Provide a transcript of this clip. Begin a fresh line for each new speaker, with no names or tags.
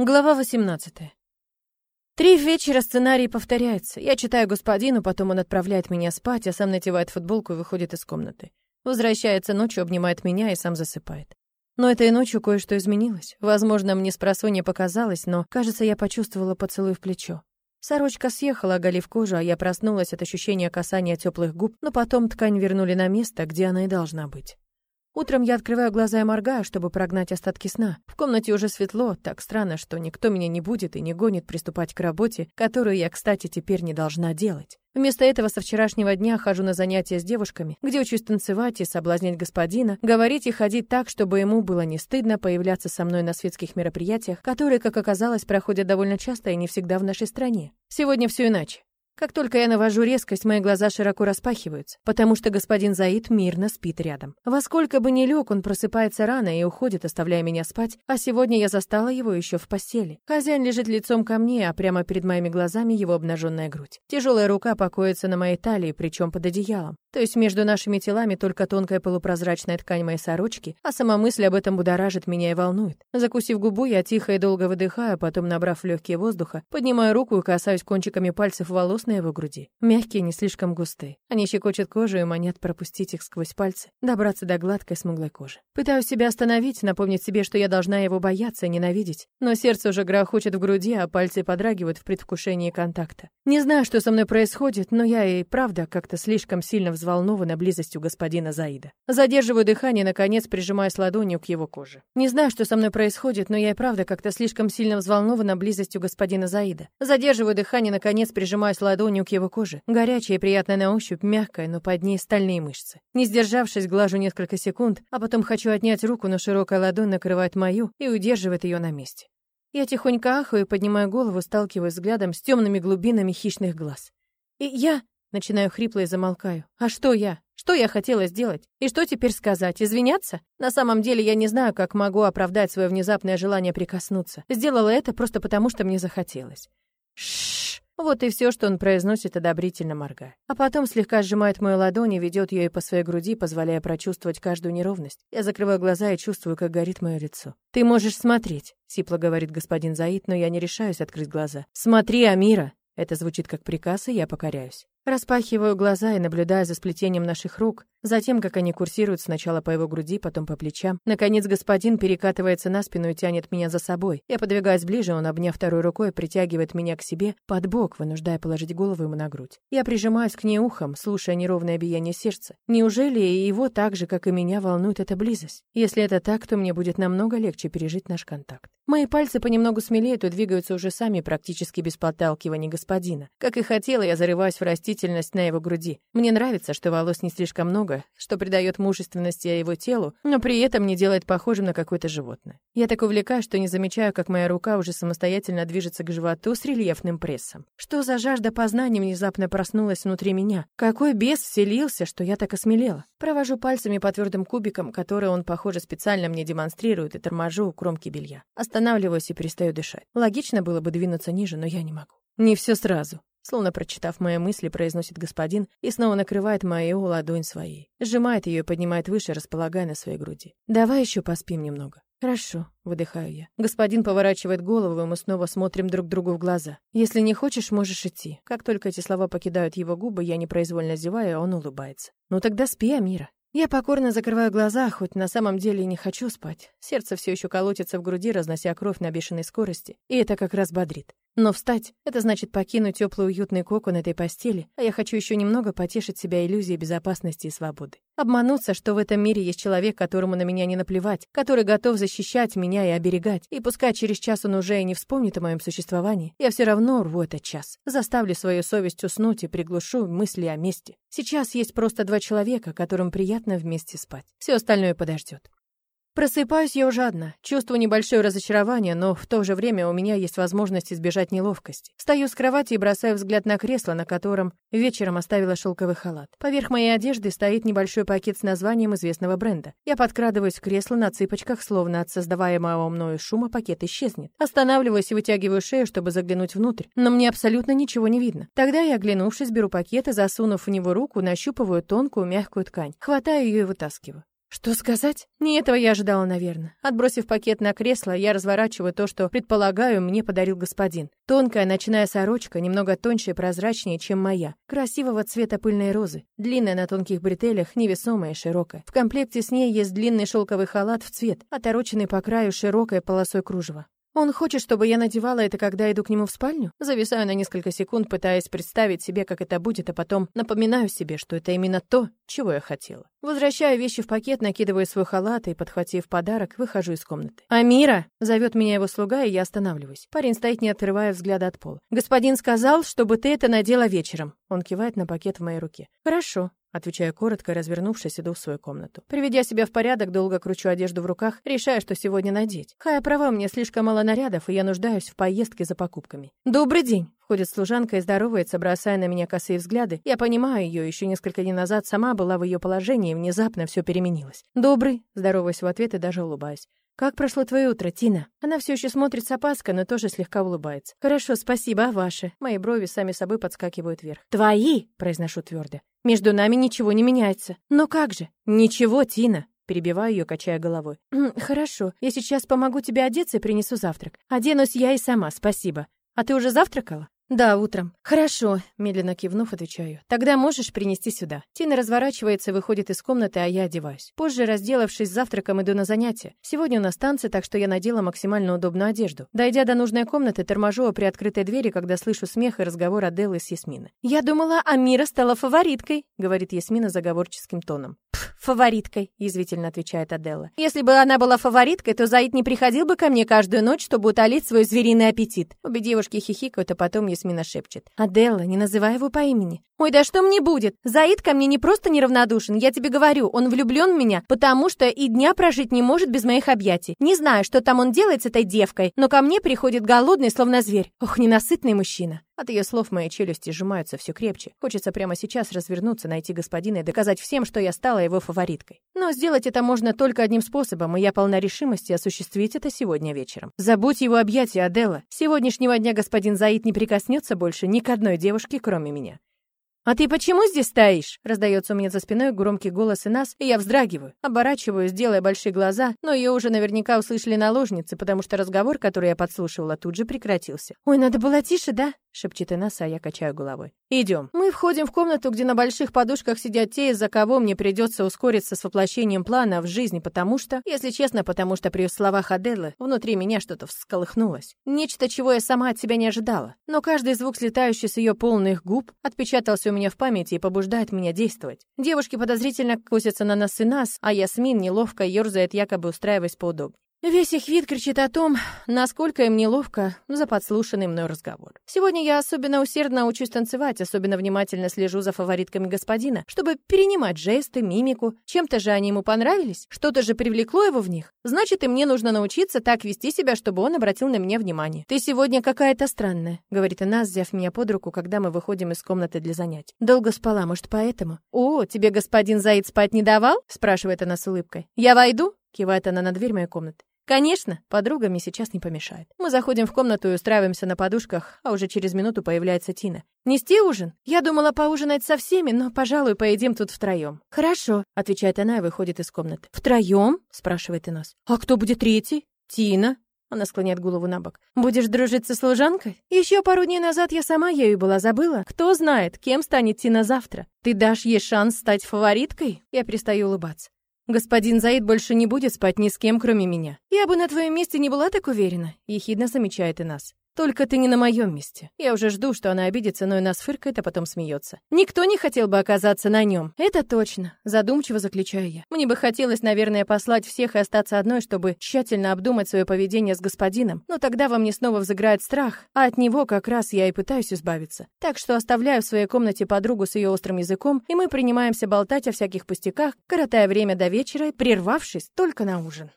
Глава 18. Три вечера сценарий повторяется. Я читаю господину, потом он отправляет меня спать, а сам надевает футболку и выходит из комнаты. Возвращается ночью, обнимает меня и сам засыпает. Но этой ночью кое-что изменилось. Возможно, мне с просонья показалось, но, кажется, я почувствовала поцелуй в плечо. Сорочка съехала, оголив кожу, а я проснулась от ощущения касания теплых губ, но потом ткань вернули на место, где она и должна быть. Утром я открываю глаза и моргаю, чтобы прогнать остатки сна. В комнате уже светло, так странно, что никто меня не будет и не гонит приступать к работе, которую я, кстати, теперь не должна делать. Вместо этого со вчерашнего дня хожу на занятия с девушками, где учусь танцевать и соблазнять господина, говорить и ходить так, чтобы ему было не стыдно появляться со мной на светских мероприятиях, которые, как оказалось, проходят довольно часто и не всегда в нашей стране. Сегодня все иначе. Как только я навожу резкость, мои глаза широко распахиваются, потому что господин Заид мирно спит рядом. Во сколько бы ни лег, он просыпается рано и уходит, оставляя меня спать, а сегодня я застала его еще в постели. Хозяин лежит лицом ко мне, а прямо перед моими глазами его обнаженная грудь. Тяжелая рука покоится на моей талии, причем под одеялом. То есть между нашими телами только тонкая полупрозрачная ткань моей сорочки, а сама мысль об этом будоражит меня и волнует. Закусив губу, я тихо и долго выдыхаю, потом, набрав легкие воздуха, поднимаю руку и касаюсь кончиками пальцев волос на его груди. Мягкие, не слишком густые. Они щекочут кожу и манят пропустить их сквозь пальцы, добраться до гладкой смуглой кожи. Пытаюсь себя остановить, напомнить себе, что я должна его бояться и ненавидеть. Но сердце уже грохочет в груди, а пальцы подрагивают в предвкушении контакта. Не знаю, что со мной происходит, но я и правда как-то слишком сильно взволнована близостью господина Заида. Задерживаю дыхание, наконец прижимаясь ладонью к его коже. Не знаю, что со мной происходит, но я и правда как-то слишком сильно взволнована близостью господина Заида. Задерживаю дыхание, наконец прижимаясь ладонью к его коже. Горячая и приятная на ощупь, мягкая, но под ней стальные мышцы. Не сдержавшись, глажу несколько секунд, а потом хочу отнять руку, но широкая ладонь накрывает мою и удерживает ее на месте. Я тихонько ахаю и поднимаю голову, сталкиваясь взглядом с темными глубинами хищных глаз. И я начинаю хрипло и замолкаю. А что я? Что я хотела сделать? И что теперь сказать? Извиняться? На самом деле я не знаю, как могу оправдать свое внезапное желание прикоснуться. Сделала это просто потому, что мне захотелось. Шш. Вот и все, что он произносит, одобрительно моргая. А потом слегка сжимает мою ладонь и ведет ее по своей груди, позволяя прочувствовать каждую неровность. Я закрываю глаза и чувствую, как горит мое лицо. «Ты можешь смотреть», — сипло говорит господин Заид, но я не решаюсь открыть глаза. «Смотри, Амира!» Это звучит как приказ, и я покоряюсь. Распахиваю глаза и наблюдаю за сплетением наших рук, затем, как они курсируют сначала по его груди, потом по плечам. Наконец господин перекатывается на спину и тянет меня за собой. Я подвигаюсь ближе, он, обняв второй рукой, притягивает меня к себе под бок, вынуждая положить голову ему на грудь. Я прижимаюсь к ней ухом, слушая неровное биение сердца. Неужели и его так же, как и меня, волнует эта близость? Если это так, то мне будет намного легче пережить наш контакт. Мои пальцы понемногу смелеют и двигаются уже сами, практически без подталкивания господина. Как и хотела, я зарываюсь в растительность на его груди. Мне нравится, что волос не слишком много, что придает мужественности его телу, но при этом не делает похожим на какое-то животное. Я так увлекаюсь, что не замечаю, как моя рука уже самостоятельно движется к животу с рельефным прессом. Что за жажда познания внезапно проснулась внутри меня? Какой бес вселился, что я так осмелела? Провожу пальцами по твердым кубикам, которые он, похоже, специально мне демонстрирует, и торможу у кромки белья. Останавливаюсь и перестаю дышать. Логично было бы двинуться ниже, но я не могу. Не все сразу. Словно прочитав мои мысли, произносит господин и снова накрывает мою ладонь своей. Сжимает ее и поднимает выше, располагая на своей груди. «Давай еще поспим немного». «Хорошо», — выдыхаю я. Господин поворачивает голову, и мы снова смотрим друг другу в глаза. «Если не хочешь, можешь идти». Как только эти слова покидают его губы, я непроизвольно зеваю, а он улыбается. «Ну тогда спи, Амира». Я покорно закрываю глаза, хоть на самом деле и не хочу спать. Сердце все еще колотится в груди, разнося кровь на бешеной скорости, и это как раз бодрит. Но встать — это значит покинуть теплый уютный кокон этой постели, а я хочу еще немного потешить себя иллюзией безопасности и свободы. Обмануться, что в этом мире есть человек, которому на меня не наплевать, который готов защищать меня и оберегать, и пускай через час он уже и не вспомнит о моем существовании, я все равно рву этот час. Заставлю свою совесть уснуть и приглушу мысли о мести. Сейчас есть просто два человека, которым приятно вместе спать. Все остальное подождет. Просыпаюсь я уже одна. Чувствую небольшое разочарование, но в то же время у меня есть возможность избежать неловкости. Встаю с кровати и бросаю взгляд на кресло, на котором вечером оставила шелковый халат. Поверх моей одежды стоит небольшой пакет с названием известного бренда. Я подкрадываюсь к креслу на цыпочках, словно от создаваемого мною шума пакет исчезнет. Останавливаюсь и вытягиваю шею, чтобы заглянуть внутрь, но мне абсолютно ничего не видно. Тогда я, оглянувшись, беру пакет и, засунув в него руку, нащупываю тонкую мягкую ткань. Хватаю ее и вытаскиваю. Что сказать? Не этого я ожидала, наверное. Отбросив пакет на кресло, я разворачиваю то, что, предполагаю, мне подарил господин. Тонкая ночная сорочка, немного тоньше и прозрачнее, чем моя. Красивого цвета пыльной розы. Длинная на тонких бретелях, невесомая и широкая. В комплекте с ней есть длинный шелковый халат в цвет, отороченный по краю широкой полосой кружева. Он хочет, чтобы я надевала это, когда иду к нему в спальню? Зависаю на несколько секунд, пытаясь представить себе, как это будет, а потом напоминаю себе, что это именно то, чего я хотела. Возвращаю вещи в пакет, накидываю свой халат и, подхватив подарок, выхожу из комнаты. «Амира!» — зовет меня его слуга, и я останавливаюсь. Парень стоит, не отрывая взгляда от пола. «Господин сказал, чтобы ты это надела вечером». Он кивает на пакет в моей руке. «Хорошо». Отвечаю коротко, развернувшись, иду в свою комнату. Приведя себя в порядок, долго кручу одежду в руках, решая, что сегодня надеть. Хая права, мне слишком мало нарядов, и я нуждаюсь в поездке за покупками. «Добрый день!» Входит служанка и здоровается, бросая на меня косые взгляды. Я понимаю ее, еще несколько дней назад сама была в ее положении, и внезапно все переменилось. «Добрый!» Здороваюсь в ответ и даже улыбаюсь. «Как прошло твое утро, Тина?» Она все еще смотрит с опаской, но тоже слегка улыбается. «Хорошо, спасибо, а ваши?» Мои брови сами собой подскакивают вверх. «Твои!» — произношу твердо. «Между нами ничего не меняется». «Но как же?» «Ничего, Тина!» Перебиваю ее, качая головой. «Хорошо, я сейчас помогу тебе одеться и принесу завтрак. Оденусь я и сама, спасибо. А ты уже завтракала?» «Да, утром». «Хорошо», — медленно кивнув, отвечаю. «Тогда можешь принести сюда». Тина разворачивается, выходит из комнаты, а я одеваюсь. Позже, разделавшись завтраком, иду на занятия. Сегодня у нас танцы, так что я надела максимально удобную одежду. Дойдя до нужной комнаты, торможу при открытой двери, когда слышу смех и разговор Аделлы с Ясминой. «Я думала, Амира стала фавориткой», — говорит Ясмина заговорческим тоном. «Пф, фавориткой», — язвительно отвечает Аделла. «Если бы она была фавориткой, то Заид не приходил бы ко мне каждую ночь, чтобы утолить свой звериный аппетит». Обе девушки хихикают, а потом Ясмина шепчет. «Аделла, не называй его по имени». «Ой, да что мне будет? Заид ко мне не просто неравнодушен, я тебе говорю, он влюблен в меня, потому что и дня прожить не может без моих объятий. Не знаю, что там он делает с этой девкой, но ко мне приходит голодный, словно зверь. Ох, ненасытный мужчина». От ее слов мои челюсти сжимаются все крепче. Хочется прямо сейчас развернуться, найти господина и доказать всем, что я стала его фавориткой. Но сделать это можно только одним способом, и я полна решимости осуществить это сегодня вечером. Забудь его объятия, Аделла. С сегодняшнего дня господин Заид не прикоснется больше ни к одной девушке, кроме меня. «А ты почему здесь стоишь?» Раздается у меня за спиной громкий голос и нас, и я вздрагиваю. Оборачиваюсь, делая большие глаза, но ее уже наверняка услышали наложницы, потому что разговор, который я подслушивала, тут же прекратился. «Ой, надо было тише, да?» шепчет Инесса, а я качаю головой. Идем. Мы входим в комнату, где на больших подушках сидят те, из-за кого мне придется ускориться с воплощением плана в жизни, потому что, если честно, потому что при словах Аделлы внутри меня что-то всколыхнулось. Нечто, чего я сама от себя не ожидала. Но каждый звук, слетающий с ее полных губ, отпечатался у меня в памяти и побуждает меня действовать. Девушки подозрительно косятся на нас и нас, а Ясмин неловко ерзает, якобы устраиваясь поудобнее. Весь их вид кричит о том, насколько им неловко за подслушанный мной разговор. Сегодня я особенно усердно учусь танцевать, особенно внимательно слежу за фаворитками господина, чтобы перенимать жесты, мимику. Чем-то же они ему понравились, что-то же привлекло его в них. Значит, и мне нужно научиться так вести себя, чтобы он обратил на меня внимание. «Ты сегодня какая-то странная», — говорит она, взяв меня под руку, когда мы выходим из комнаты для занятий. «Долго спала, может, поэтому?» «О, тебе господин Заид спать не давал?» — спрашивает она с улыбкой. «Я войду?» — кивает она на дверь моей комнаты. Конечно, подруга мне сейчас не помешает. Мы заходим в комнату и устраиваемся на подушках, а уже через минуту появляется Тина. «Нести ужин? Я думала поужинать со всеми, но, пожалуй, поедим тут втроем». «Хорошо», — отвечает она и выходит из комнаты. «Втроем?» — спрашивает Инос. «А кто будет третий?» «Тина». Она склоняет голову на бок. «Будешь дружить со служанкой? Еще пару дней назад я сама ею была, забыла. Кто знает, кем станет Тина завтра? Ты дашь ей шанс стать фавориткой?» Я перестаю улыбаться. Господин Заид больше не будет спать ни с кем, кроме меня. Я бы на твоем месте не была так уверена, ехидно замечает и нас. Только ты не на моем месте. Я уже жду, что она обидится, но и нас фыркает, а потом смеется. Никто не хотел бы оказаться на нем. Это точно. Задумчиво заключаю я. Мне бы хотелось, наверное, послать всех и остаться одной, чтобы тщательно обдумать свое поведение с господином. Но тогда во мне снова взыграет страх, а от него как раз я и пытаюсь избавиться. Так что оставляю в своей комнате подругу с ее острым языком, и мы принимаемся болтать о всяких пустяках, коротая время до вечера, прервавшись только на ужин.